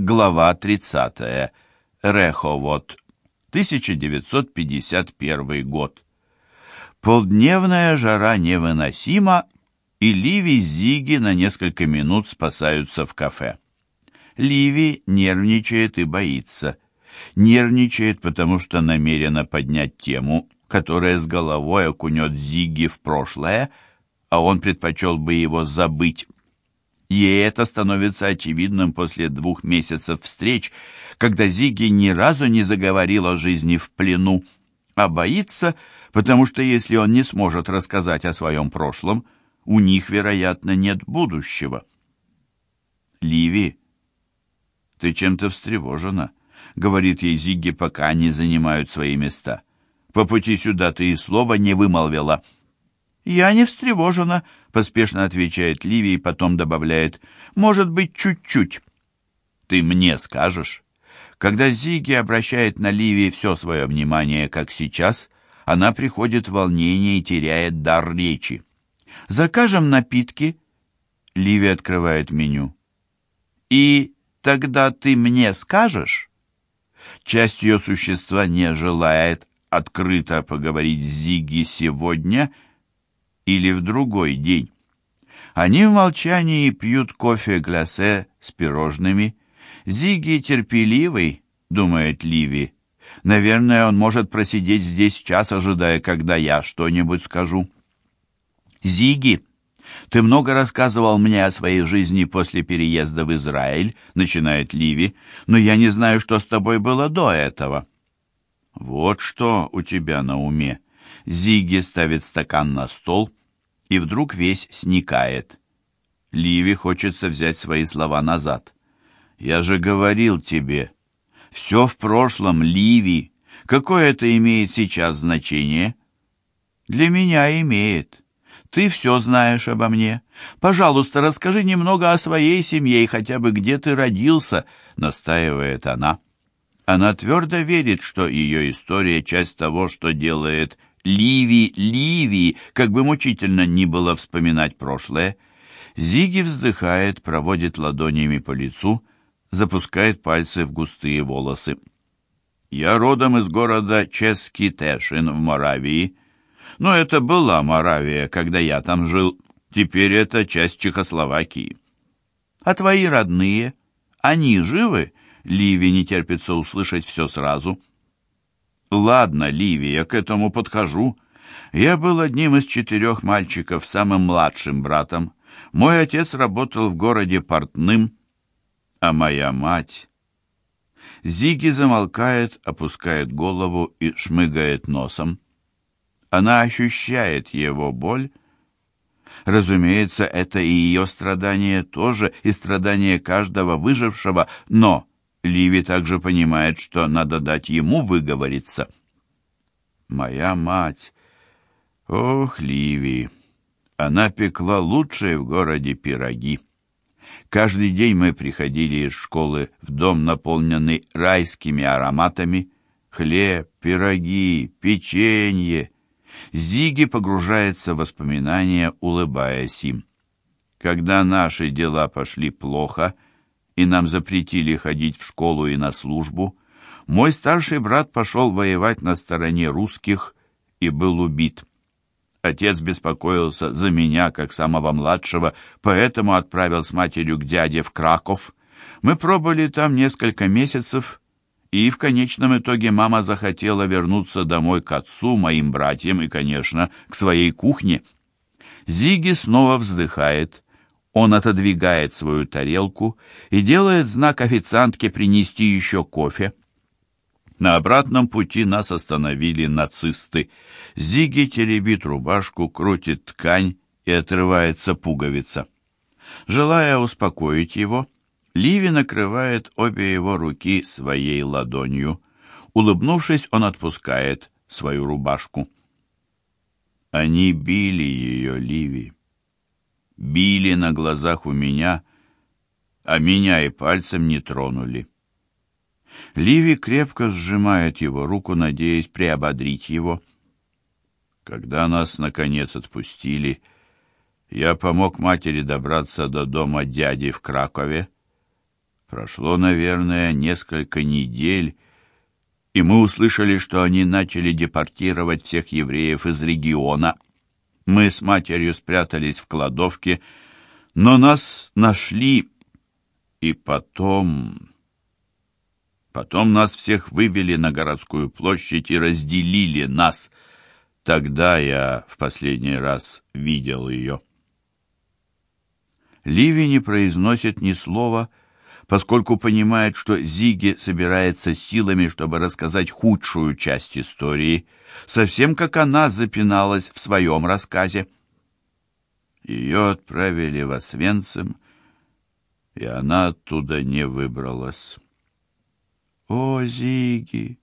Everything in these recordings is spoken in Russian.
Глава 30. Реховод. 1951 год. Полдневная жара невыносима, и Ливи с Зиги на несколько минут спасаются в кафе. Ливи нервничает и боится. Нервничает, потому что намерена поднять тему, которая с головой окунет Зиги в прошлое, а он предпочел бы его забыть. Ей это становится очевидным после двух месяцев встреч, когда Зиги ни разу не заговорил о жизни в плену, а боится, потому что если он не сможет рассказать о своем прошлом, у них, вероятно, нет будущего. «Ливи, ты чем-то встревожена», — говорит ей Зигги, пока они занимают свои места. «По пути сюда ты и слова не вымолвила». «Я не встревожена», — поспешно отвечает Ливи и потом добавляет. «Может быть, чуть-чуть». «Ты мне скажешь?» Когда Зиги обращает на Ливи все свое внимание, как сейчас, она приходит в волнение и теряет дар речи. «Закажем напитки?» Ливи открывает меню. «И тогда ты мне скажешь?» Часть ее существа не желает открыто поговорить с Зиги сегодня — или в другой день. Они в молчании пьют кофе глясе с пирожными. Зиги терпеливый, думает Ливи. Наверное, он может просидеть здесь час, ожидая, когда я что-нибудь скажу. Зиги, ты много рассказывал мне о своей жизни после переезда в Израиль, начинает Ливи, но я не знаю, что с тобой было до этого. Вот что у тебя на уме. Зиги ставит стакан на стол и вдруг весь сникает. Ливи хочется взять свои слова назад. «Я же говорил тебе, все в прошлом, Ливи. Какое это имеет сейчас значение?» «Для меня имеет. Ты все знаешь обо мне. Пожалуйста, расскажи немного о своей семье и хотя бы где ты родился», — настаивает она. Она твердо верит, что ее история — часть того, что делает Ливи, Ливи, как бы мучительно ни было вспоминать прошлое. Зиги вздыхает, проводит ладонями по лицу, запускает пальцы в густые волосы. «Я родом из города Чески-Тешин в Моравии. Но это была Моравия, когда я там жил. Теперь это часть Чехословакии». «А твои родные? Они живы?» Ливи не терпится услышать все сразу. «Ладно, Ливи, я к этому подхожу. Я был одним из четырех мальчиков, самым младшим братом. Мой отец работал в городе портным, а моя мать...» Зиги замолкает, опускает голову и шмыгает носом. Она ощущает его боль. Разумеется, это и ее страдания тоже, и страдания каждого выжившего, но Ливи также понимает, что надо дать ему выговориться. «Моя мать! Ох, Ливи! Она пекла лучшие в городе пироги. Каждый день мы приходили из школы в дом, наполненный райскими ароматами. Хлеб, пироги, печенье. Зиги погружается в воспоминания, улыбаясь им. Когда наши дела пошли плохо — и нам запретили ходить в школу и на службу, мой старший брат пошел воевать на стороне русских и был убит. Отец беспокоился за меня, как самого младшего, поэтому отправил с матерью к дяде в Краков. Мы пробыли там несколько месяцев, и в конечном итоге мама захотела вернуться домой к отцу, моим братьям и, конечно, к своей кухне. Зиги снова вздыхает, он отодвигает свою тарелку и делает знак официантке принести еще кофе. На обратном пути нас остановили нацисты. Зиги теребит рубашку, крутит ткань и отрывается пуговица. Желая успокоить его, Ливи накрывает обе его руки своей ладонью. Улыбнувшись, он отпускает свою рубашку. Они били ее, Ливи били на глазах у меня, а меня и пальцем не тронули. Ливи крепко сжимает его руку, надеясь приободрить его. Когда нас, наконец, отпустили, я помог матери добраться до дома дяди в Кракове. Прошло, наверное, несколько недель, и мы услышали, что они начали депортировать всех евреев из региона. Мы с матерью спрятались в кладовке, но нас нашли, и потом... Потом нас всех вывели на городскую площадь и разделили нас. Тогда я в последний раз видел ее. Ливи не произносит ни слова, поскольку понимает, что Зиги собирается силами, чтобы рассказать худшую часть истории, совсем как она запиналась в своем рассказе. Ее отправили в Освенцим, и она оттуда не выбралась. «О, Зиги!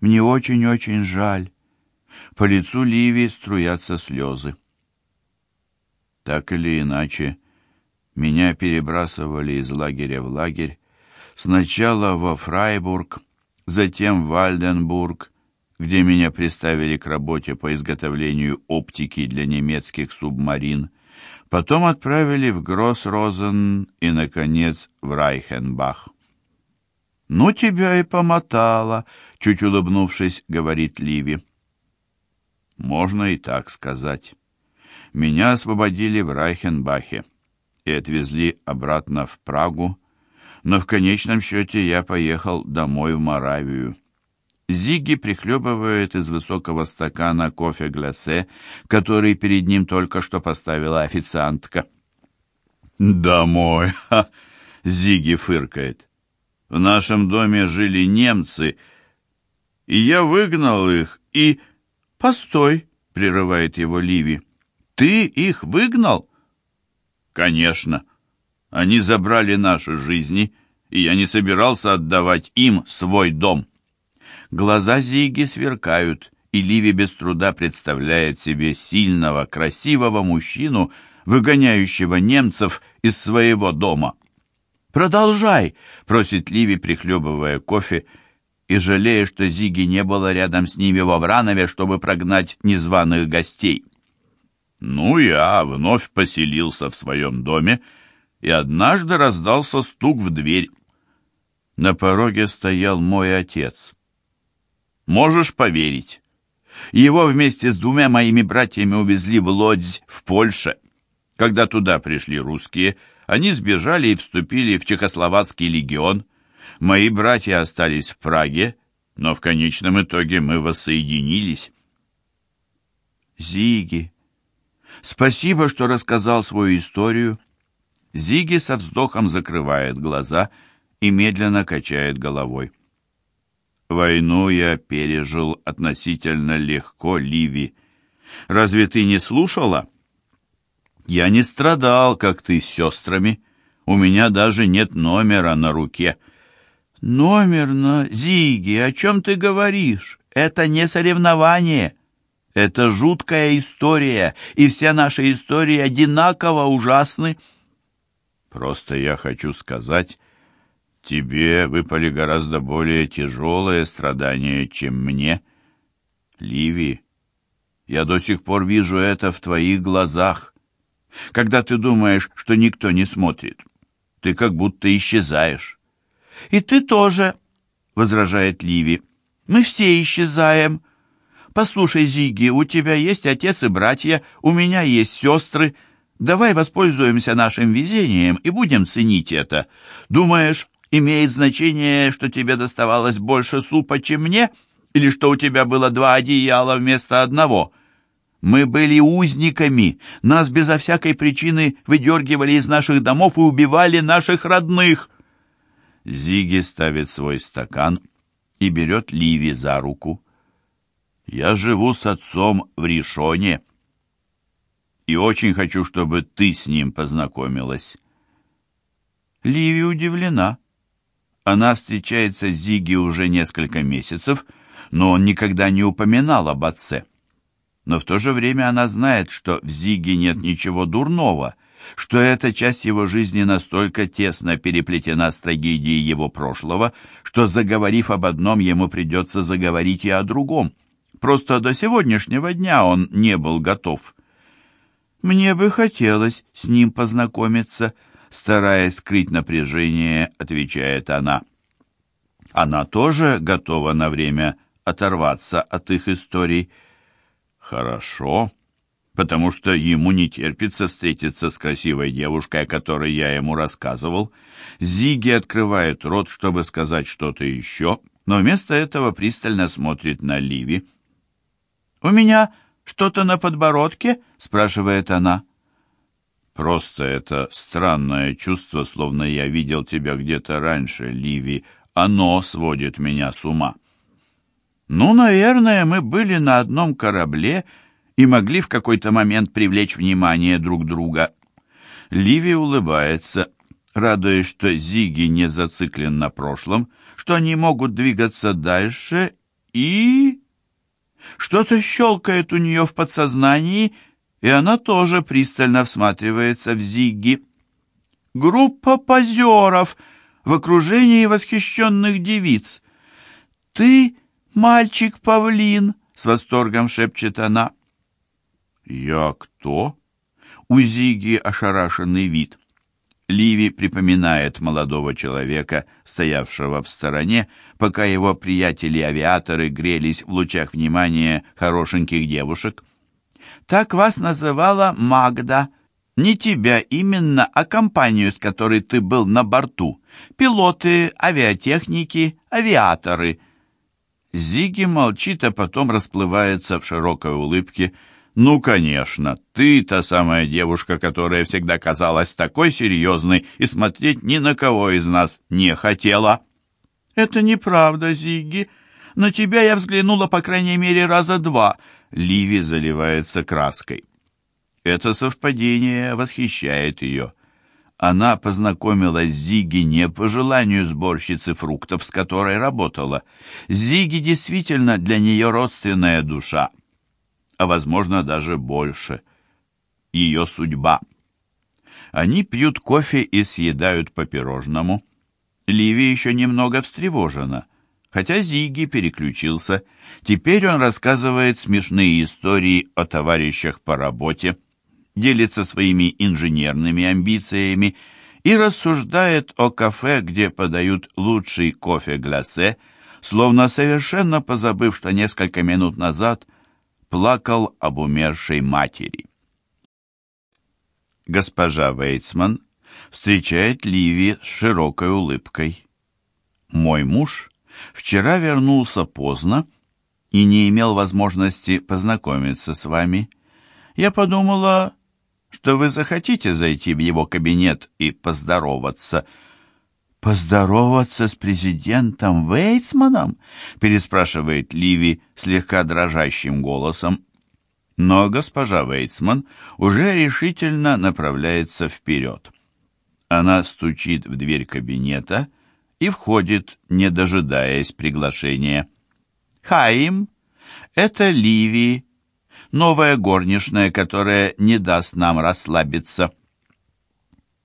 Мне очень-очень жаль!» По лицу Ливи струятся слезы. Так или иначе, меня перебрасывали из лагеря в лагерь, сначала во Фрайбург, затем в Вальденбург, где меня приставили к работе по изготовлению оптики для немецких субмарин, потом отправили в Гроссрозен и, наконец, в Райхенбах. «Ну, тебя и помотало», — чуть улыбнувшись, говорит Ливи. «Можно и так сказать. Меня освободили в Райхенбахе и отвезли обратно в Прагу, но в конечном счете я поехал домой в Моравию. Зигги прихлебывает из высокого стакана кофе-глясе, который перед ним только что поставила официантка. «Домой!» — Зигги фыркает. В нашем доме жили немцы, и я выгнал их, и... Постой, прерывает его Ливи. Ты их выгнал? Конечно. Они забрали наши жизни, и я не собирался отдавать им свой дом. Глаза Зиги сверкают, и Ливи без труда представляет себе сильного, красивого мужчину, выгоняющего немцев из своего дома. «Продолжай!» — просит Ливи, прихлебывая кофе, и жалея, что Зиги не было рядом с ними во Вранове, чтобы прогнать незваных гостей. Ну, я вновь поселился в своем доме, и однажды раздался стук в дверь. На пороге стоял мой отец. Можешь поверить? Его вместе с двумя моими братьями увезли в Лодзь в Польше. Когда туда пришли русские — они сбежали и вступили в Чехословацкий легион. Мои братья остались в Праге, но в конечном итоге мы воссоединились. Зиги, спасибо, что рассказал свою историю. Зиги со вздохом закрывает глаза и медленно качает головой. Войну я пережил относительно легко, Ливи. Разве ты не слушала? Я не страдал, как ты с сестрами. У меня даже нет номера на руке. Номер на Зиги, о чем ты говоришь? Это не соревнование. Это жуткая история, и все наши истории одинаково ужасны. Просто я хочу сказать, тебе выпали гораздо более тяжелые страдания, чем мне. Ливи, я до сих пор вижу это в твоих глазах. Когда ты думаешь, что никто не смотрит, ты как будто исчезаешь. И ты тоже, возражает Ливи. Мы все исчезаем. Послушай, Зиги, у тебя есть отец и братья, у меня есть сестры. Давай воспользуемся нашим везением и будем ценить это. Думаешь, имеет значение, что тебе доставалось больше супа, чем мне, или что у тебя было два одеяла вместо одного?» Мы были узниками, нас безо всякой причины выдергивали из наших домов и убивали наших родных. Зиги ставит свой стакан и берет Ливи за руку. Я живу с отцом в Ришоне и очень хочу, чтобы ты с ним познакомилась. Ливи удивлена. Она встречается с Зиги уже несколько месяцев, но он никогда не упоминал об отце но в то же время она знает, что в Зиге нет ничего дурного, что эта часть его жизни настолько тесно переплетена с трагедией его прошлого, что, заговорив об одном, ему придется заговорить и о другом. Просто до сегодняшнего дня он не был готов. «Мне бы хотелось с ним познакомиться», Стараясь скрыть напряжение, отвечает она. Она тоже готова на время оторваться от их историй. Хорошо, потому что ему не терпится встретиться с красивой девушкой, о которой я ему рассказывал. Зиги открывает рот, чтобы сказать что-то еще, но вместо этого пристально смотрит на Ливи. «У меня что-то на подбородке?» — спрашивает она. «Просто это странное чувство, словно я видел тебя где-то раньше, Ливи. Оно сводит меня с ума». «Ну, наверное, мы были на одном корабле и могли в какой-то момент привлечь внимание друг друга». Ливи улыбается, радуясь, что Зиги не зациклен на прошлом, что они могут двигаться дальше и... Что-то щелкает у нее в подсознании, и она тоже пристально всматривается в Зигги. Группа позеров в окружении восхищенных девиц. «Ты, мальчик-павлин!» — с восторгом шепчет она. «Я кто?» У Зиги ошарашенный вид. Ливи припоминает молодого человека, стоявшего в стороне, пока его приятели-авиаторы грелись в лучах внимания хорошеньких девушек. «Так вас называла Магда. Не тебя именно, а компанию, с которой ты был на борту. Пилоты, авиатехники, авиаторы». Зиги молчит, а потом расплывается в широкой улыбке – «Ну, конечно, ты та самая девушка, которая всегда казалась такой серьезной и смотреть ни на кого из нас не хотела». «Это неправда, Зигги. На тебя я взглянула, по крайней мере, раза два». Ливи заливается краской. Это совпадение восхищает ее. Она познакомилась с Зиги не по желанию сборщицы фруктов, с которой работала. Зиги действительно для нее родственная душа а, возможно, даже больше. Ее судьба. Они пьют кофе и съедают по пирожному. Ливи еще немного встревожена, хотя Зиги переключился. Теперь он рассказывает смешные истории о товарищах по работе, делится своими инженерными амбициями и рассуждает о кафе, где подают лучший кофе-глясе, словно совершенно позабыв, что несколько минут назад плакал об умершей матери. Госпожа Вейцман встречает Ливи с широкой улыбкой. «Мой муж вчера вернулся поздно и не имел возможности познакомиться с вами. Я подумала, что вы захотите зайти в его кабинет и поздороваться». «Поздороваться с президентом Вейцманом?» переспрашивает Ливи слегка дрожащим голосом. Но госпожа Вейцман уже решительно направляется вперед. Она стучит в дверь кабинета и входит, не дожидаясь приглашения. «Хаим, это Ливи, новая горничная, которая не даст нам расслабиться».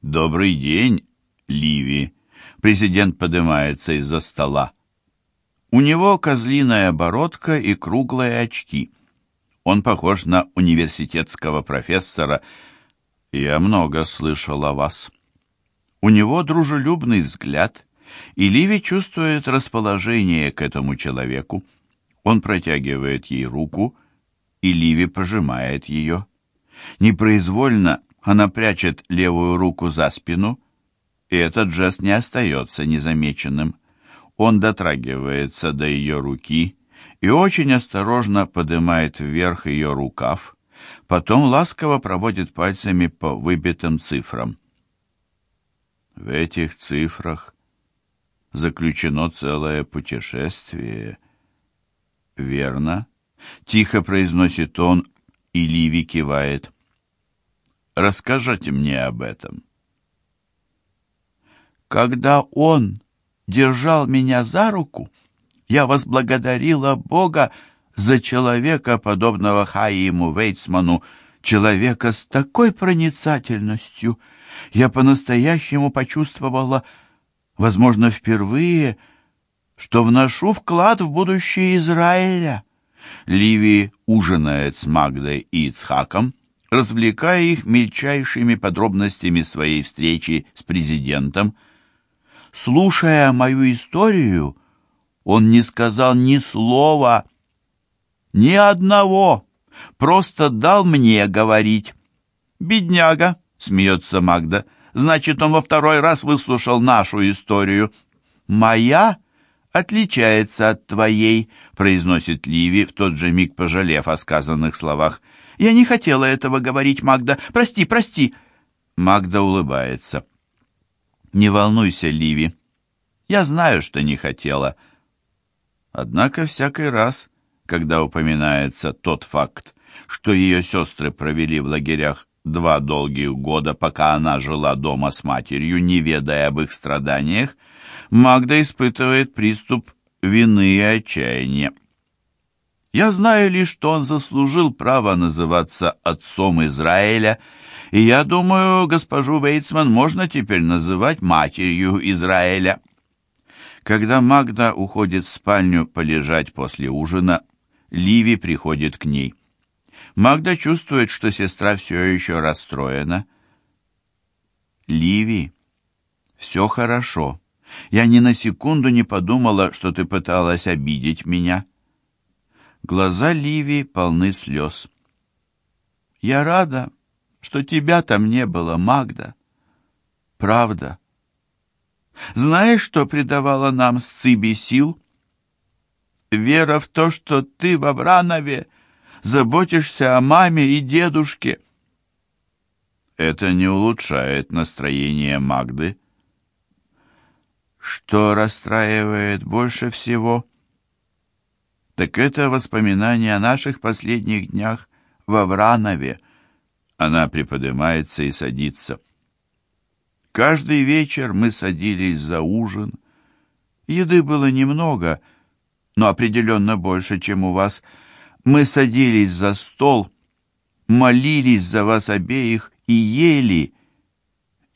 «Добрый день, Ливи», Президент поднимается из-за стола. У него козлиная бородка и круглые очки. Он похож на университетского профессора. Я много слышал о вас. У него дружелюбный взгляд, и Ливи чувствует расположение к этому человеку. Он протягивает ей руку, и Ливи пожимает ее. Непроизвольно она прячет левую руку за спину, и этот жест не остается незамеченным. Он дотрагивается до ее руки и очень осторожно поднимает вверх ее рукав, потом ласково проводит пальцами по выбитым цифрам. В этих цифрах заключено целое путешествие. Верно? Тихо произносит он, и Ливи кивает. Расскажите мне об этом. Когда он держал меня за руку, я возблагодарила Бога за человека, подобного Хаиму Вейцману, человека с такой проницательностью. Я по-настоящему почувствовала, возможно, впервые, что вношу вклад в будущее Израиля. Ливи ужинает с Магдой и Ицхаком, развлекая их мельчайшими подробностями своей встречи с президентом. Слушая мою историю, он не сказал ни слова, ни одного, просто дал мне говорить. «Бедняга», — смеется Магда, — «значит, он во второй раз выслушал нашу историю». «Моя отличается от твоей», — произносит Ливи, в тот же миг пожалев о сказанных словах. «Я не хотела этого говорить, Магда. Прости, прости». Магда улыбается. «Не волнуйся, Ливи. Я знаю, что не хотела». Однако всякий раз, когда упоминается тот факт, что ее сестры провели в лагерях два долгих года, пока она жила дома с матерью, не ведая об их страданиях, Магда испытывает приступ вины и отчаяния. Я знаю лишь, что он заслужил право называться отцом Израиля, и я думаю, госпожу Вейцман можно теперь называть матерью Израиля. Когда Магда уходит в спальню полежать после ужина, Ливи приходит к ней. Магда чувствует, что сестра все еще расстроена. «Ливи, все хорошо. Я ни на секунду не подумала, что ты пыталась обидеть меня». Глаза Ливи полны слез. «Я рада, что тебя там не было, Магда. Правда. Знаешь, что придавало нам с Циби сил? Вера в то, что ты в Авранове заботишься о маме и дедушке». Это не улучшает настроение Магды. Что расстраивает больше всего — так это воспоминание о наших последних днях во Вранове. Она приподнимается и садится. Каждый вечер мы садились за ужин. Еды было немного, но определенно больше, чем у вас. Мы садились за стол, молились за вас обеих и ели,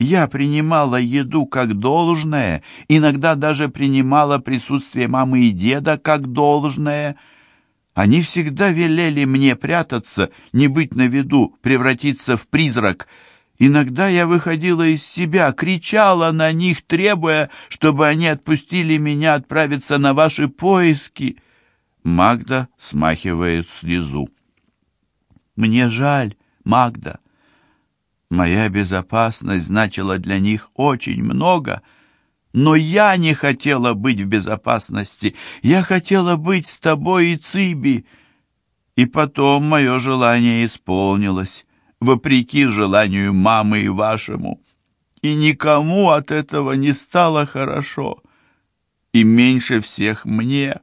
я принимала еду как должное, иногда даже принимала присутствие мамы и деда как должное. Они всегда велели мне прятаться, не быть на виду, превратиться в призрак. Иногда я выходила из себя, кричала на них, требуя, чтобы они отпустили меня отправиться на ваши поиски. Магда смахивает слезу. «Мне жаль, Магда», Моя безопасность значила для них очень много, но я не хотела быть в безопасности. Я хотела быть с тобой и Циби. И потом мое желание исполнилось, вопреки желанию мамы и вашему. И никому от этого не стало хорошо. И меньше всех мне.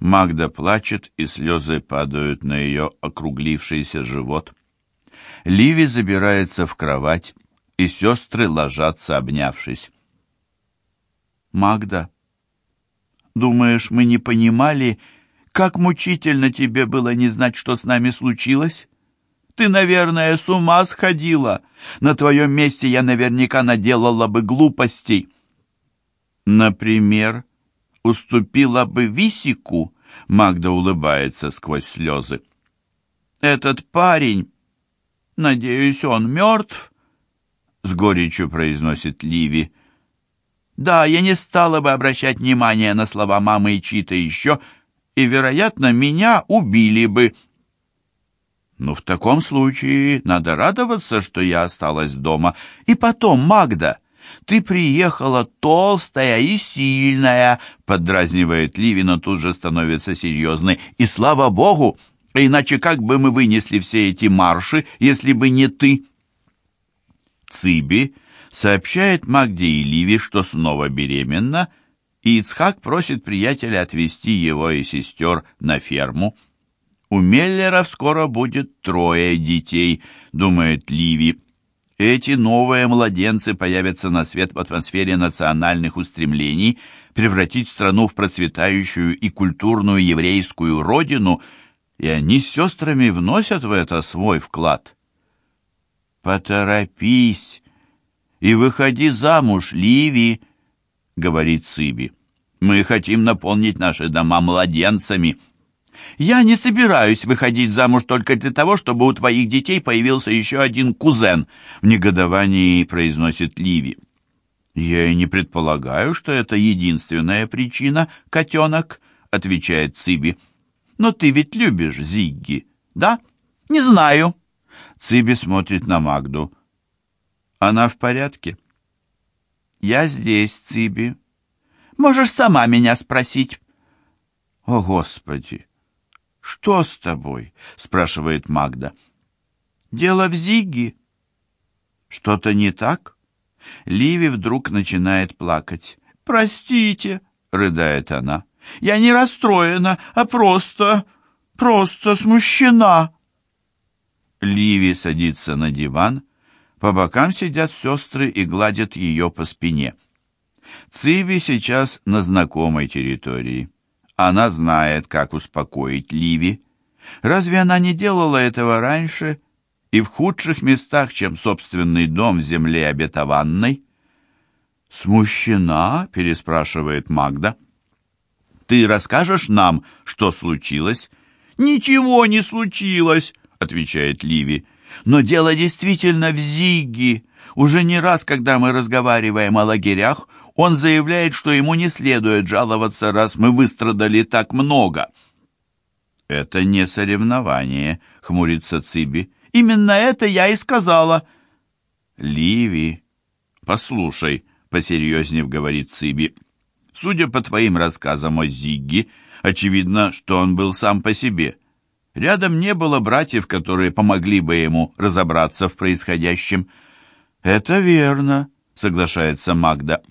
Магда плачет, и слезы падают на ее округлившийся живот. Ливи забирается в кровать, и сестры ложатся, обнявшись. «Магда, думаешь, мы не понимали, как мучительно тебе было не знать, что с нами случилось? Ты, наверное, с ума сходила. На твоем месте я наверняка наделала бы глупостей». «Например, уступила бы Висику?» Магда улыбается сквозь слезы. «Этот парень «Надеюсь, он мертв?» — с горечью произносит Ливи. «Да, я не стала бы обращать внимание на слова мамы и чьи-то еще, и, вероятно, меня убили бы». «Ну, в таком случае надо радоваться, что я осталась дома. И потом, Магда, ты приехала толстая и сильная», — поддразнивает Ливи, но тут же становится серьезной. «И слава богу, иначе как бы мы вынесли все эти марши, если бы не ты?» Циби сообщает Магде и Ливи, что снова беременна, и Ицхак просит приятеля отвезти его и сестер на ферму. «У Меллеров скоро будет трое детей», — думает Ливи. Эти новые младенцы появятся на свет в атмосфере национальных устремлений превратить страну в процветающую и культурную еврейскую родину — и они с сестрами вносят в это свой вклад. «Поторопись и выходи замуж, Ливи», — говорит Циби. «Мы хотим наполнить наши дома младенцами». «Я не собираюсь выходить замуж только для того, чтобы у твоих детей появился еще один кузен», — в негодовании произносит Ливи. «Я и не предполагаю, что это единственная причина, котенок», — отвечает Циби. «Но ты ведь любишь Зигги, да?» «Не знаю». Циби смотрит на Магду. «Она в порядке?» «Я здесь, Циби. Можешь сама меня спросить». «О, Господи! Что с тобой?» — спрашивает Магда. «Дело в Зиге». «Что-то не так?» Ливи вдруг начинает плакать. «Простите», — рыдает она. «Я не расстроена, а просто, просто смущена». Ливи садится на диван. По бокам сидят сестры и гладят ее по спине. Циби сейчас на знакомой территории. Она знает, как успокоить Ливи. Разве она не делала этого раньше и в худших местах, чем собственный дом в земле обетованной? «Смущена?» — переспрашивает Магда. «Ты расскажешь нам, что случилось?» «Ничего не случилось!» — отвечает Ливи. «Но дело действительно в Зиге. Уже не раз, когда мы разговариваем о лагерях, он заявляет, что ему не следует жаловаться, раз мы выстрадали так много». «Это не соревнование», — хмурится Циби. «Именно это я и сказала». «Ливи, послушай», — посерьезнев говорит Циби. «Судя по твоим рассказам о Зигге, очевидно, что он был сам по себе». Рядом не было братьев, которые помогли бы ему разобраться в происходящем. «Это верно», — соглашается Магда.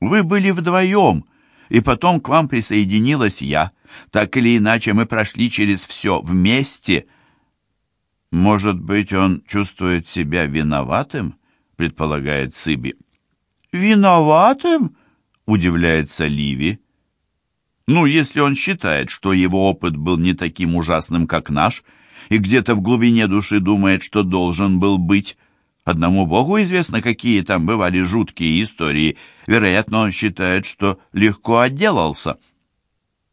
«Вы были вдвоем, и потом к вам присоединилась я. Так или иначе, мы прошли через все вместе». «Может быть, он чувствует себя виноватым?» — предполагает Циби. «Виноватым?» — удивляется Ливи. Ну, если он считает, что его опыт был не таким ужасным, как наш, и где-то в глубине души думает, что должен был быть. Одному Богу известно, какие там бывали жуткие истории. Вероятно, он считает, что легко отделался.